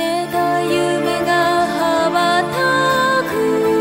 願い夢が羽ばたく